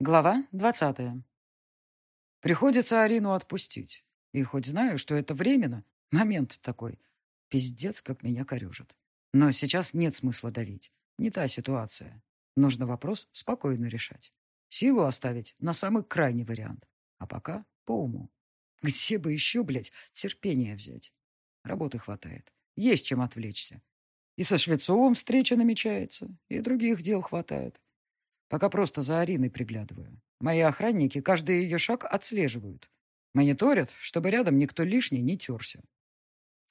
Глава двадцатая. Приходится Арину отпустить. И хоть знаю, что это временно, момент такой. Пиздец, как меня корежит. Но сейчас нет смысла давить. Не та ситуация. Нужно вопрос спокойно решать. Силу оставить на самый крайний вариант. А пока по уму. Где бы еще, блядь, терпение взять? Работы хватает. Есть чем отвлечься. И со Швецовым встреча намечается, и других дел хватает. Пока просто за Ариной приглядываю. Мои охранники каждый ее шаг отслеживают. Мониторят, чтобы рядом никто лишний не терся.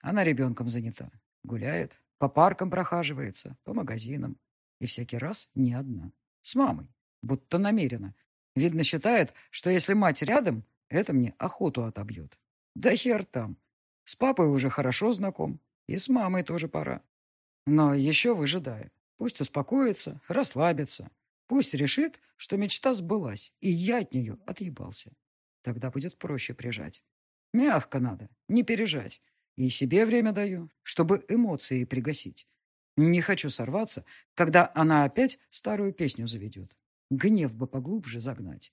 Она ребенком занята. Гуляет, по паркам прохаживается, по магазинам. И всякий раз не одна. С мамой. Будто намеренно. Видно, считает, что если мать рядом, это мне охоту отобьет. Да хер там. С папой уже хорошо знаком. И с мамой тоже пора. Но еще выжидаю. Пусть успокоится, расслабится. Пусть решит, что мечта сбылась, и я от нее отъебался. Тогда будет проще прижать. Мягко надо, не пережать. И себе время даю, чтобы эмоции пригасить. Не хочу сорваться, когда она опять старую песню заведет. Гнев бы поглубже загнать.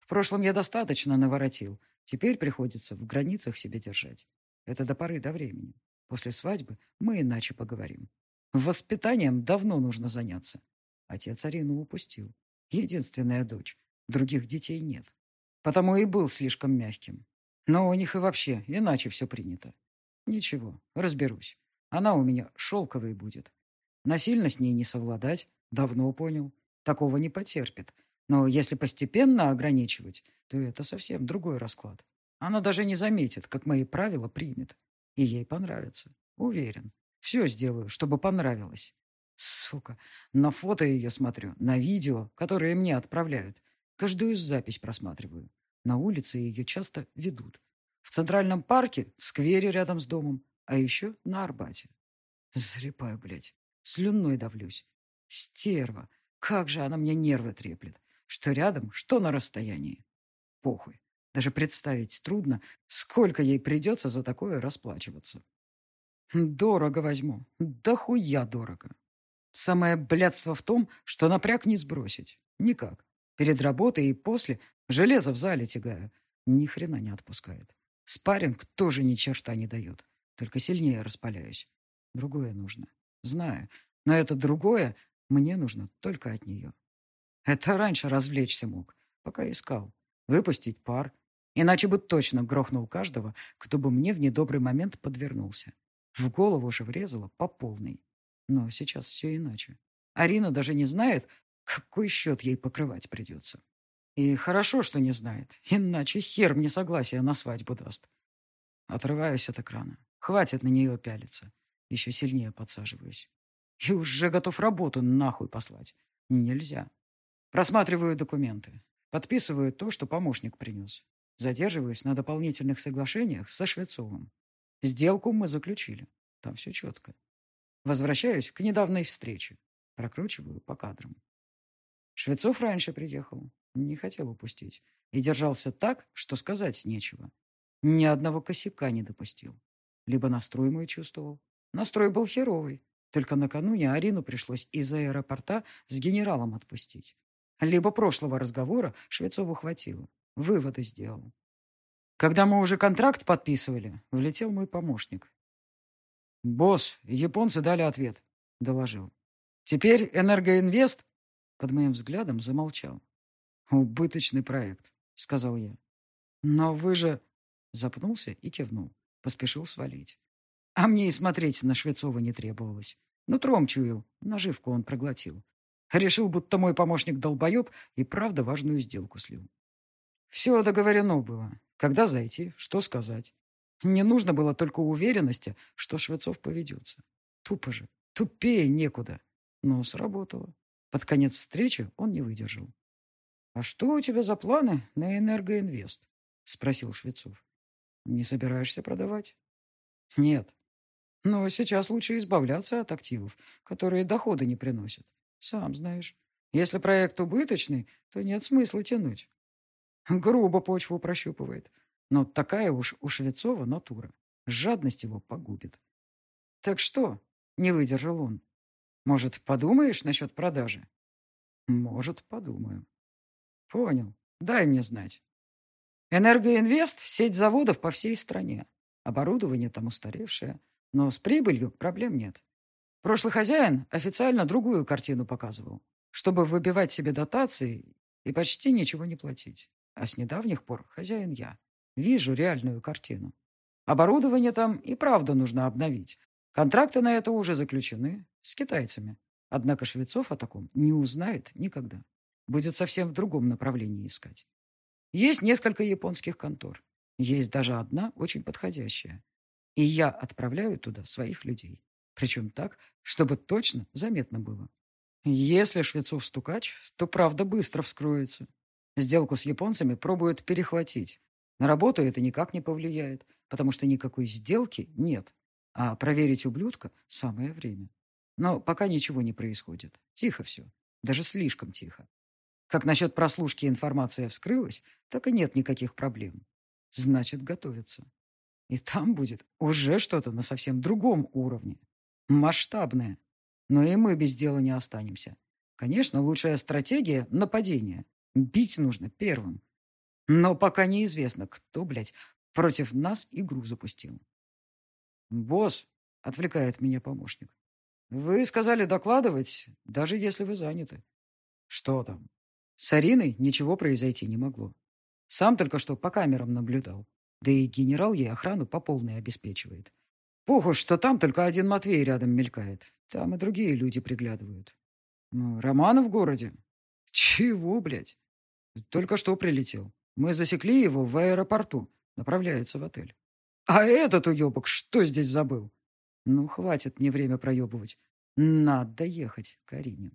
В прошлом я достаточно наворотил. Теперь приходится в границах себя держать. Это до поры до времени. После свадьбы мы иначе поговорим. Воспитанием давно нужно заняться. Отец Арину упустил. Единственная дочь. Других детей нет. Потому и был слишком мягким. Но у них и вообще иначе все принято. Ничего, разберусь. Она у меня шелковой будет. Насильно с ней не совладать, давно понял. Такого не потерпит. Но если постепенно ограничивать, то это совсем другой расклад. Она даже не заметит, как мои правила примет. И ей понравится. Уверен. Все сделаю, чтобы понравилось. Сука, на фото ее смотрю, на видео, которые мне отправляют. Каждую запись просматриваю. На улице ее часто ведут. В Центральном парке, в сквере рядом с домом, а еще на Арбате. Залипаю, блядь. Слюной давлюсь. Стерва. Как же она мне нервы треплет. Что рядом, что на расстоянии. Похуй. Даже представить трудно, сколько ей придется за такое расплачиваться. Дорого возьму. Да хуя дорого. Самое блядство в том, что напряг не сбросить. Никак. Перед работой и после железо в зале тягаю. Ни хрена не отпускает. Спарринг тоже ни черта не дает. Только сильнее распаляюсь. Другое нужно. Знаю. Но это другое мне нужно только от нее. Это раньше развлечься мог, пока искал. Выпустить пар. Иначе бы точно грохнул каждого, кто бы мне в недобрый момент подвернулся. В голову же врезало по полной. Но сейчас все иначе. Арина даже не знает, какой счет ей покрывать придется. И хорошо, что не знает, иначе хер мне согласие на свадьбу даст. Отрываюсь от экрана. Хватит на нее пялиться. Еще сильнее подсаживаюсь. И уже готов работу нахуй послать. Нельзя. Просматриваю документы. Подписываю то, что помощник принес. Задерживаюсь на дополнительных соглашениях со Швецовым. Сделку мы заключили. Там все четко. Возвращаюсь к недавней встрече. Прокручиваю по кадрам. Швецов раньше приехал. Не хотел упустить. И держался так, что сказать нечего. Ни одного косяка не допустил. Либо настрой мой чувствовал. Настрой был херовый. Только накануне Арину пришлось из аэропорта с генералом отпустить. Либо прошлого разговора Швецову хватило. Выводы сделал. Когда мы уже контракт подписывали, влетел мой помощник. «Босс, японцы дали ответ», — доложил. «Теперь Энергоинвест...» Под моим взглядом замолчал. «Убыточный проект», — сказал я. «Но вы же...» Запнулся и кивнул. Поспешил свалить. А мне и смотреть на Швецова не требовалось. Нутром чуял, наживку он проглотил. Решил, будто мой помощник долбоеб и правда важную сделку слил. Все договорено было. Когда зайти, что сказать. Не нужно было только уверенности, что Швецов поведется. Тупо же, тупее некуда. Но сработало. Под конец встречи он не выдержал. «А что у тебя за планы на Энергоинвест?» — спросил Швецов. «Не собираешься продавать?» «Нет. Но сейчас лучше избавляться от активов, которые доходы не приносят. Сам знаешь. Если проект убыточный, то нет смысла тянуть. Грубо почву прощупывает. Но такая уж у Швецова натура. Жадность его погубит. Так что? Не выдержал он. Может, подумаешь насчет продажи? Может, подумаю. Понял. Дай мне знать. Энергоинвест – сеть заводов по всей стране. Оборудование там устаревшее, но с прибылью проблем нет. Прошлый хозяин официально другую картину показывал, чтобы выбивать себе дотации и почти ничего не платить. А с недавних пор хозяин я. Вижу реальную картину. Оборудование там и правда нужно обновить. Контракты на это уже заключены с китайцами. Однако швецов о таком не узнает никогда. Будет совсем в другом направлении искать. Есть несколько японских контор. Есть даже одна очень подходящая. И я отправляю туда своих людей. Причем так, чтобы точно заметно было. Если швецов стукач, то правда быстро вскроется. Сделку с японцами пробуют перехватить. На работу это никак не повлияет, потому что никакой сделки нет. А проверить ублюдка – самое время. Но пока ничего не происходит. Тихо все. Даже слишком тихо. Как насчет прослушки информация вскрылась, так и нет никаких проблем. Значит, готовится. И там будет уже что-то на совсем другом уровне. Масштабное. Но и мы без дела не останемся. Конечно, лучшая стратегия – нападение. Бить нужно первым. Но пока неизвестно, кто, блядь, против нас игру запустил. «Босс», — отвлекает меня помощник, — «вы сказали докладывать, даже если вы заняты». «Что там?» С Ариной ничего произойти не могло. Сам только что по камерам наблюдал. Да и генерал ей охрану по полной обеспечивает. Похуй, что там только один Матвей рядом мелькает. Там и другие люди приглядывают. Ну, Романа в городе? Чего, блядь? Только что прилетел. Мы засекли его в аэропорту. Направляется в отель. А этот уебок что здесь забыл? Ну, хватит мне время проебывать. Надо ехать, Карине.